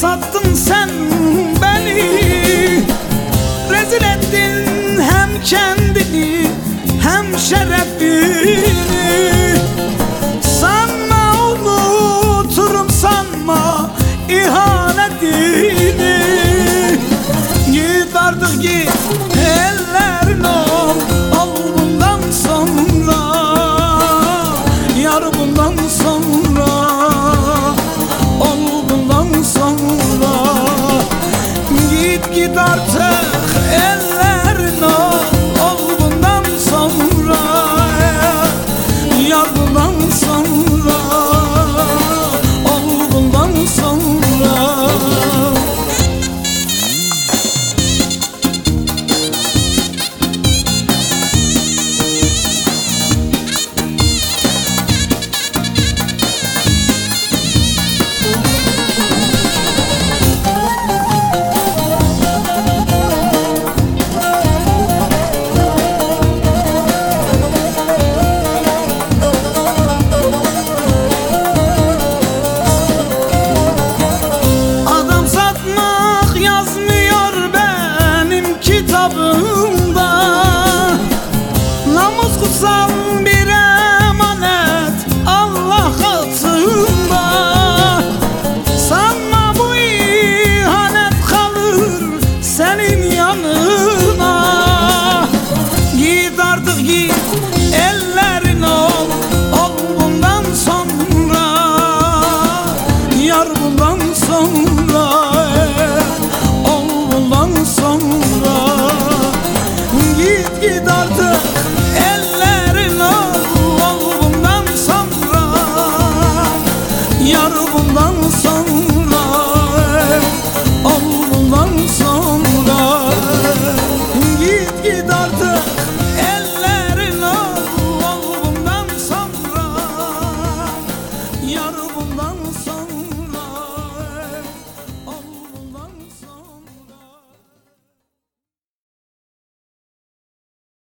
sattın sen beni. Rezil ettin hem kendini hem şerefini git artık ellerin o sonra. Git git artık el